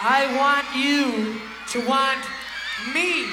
I want you to want me.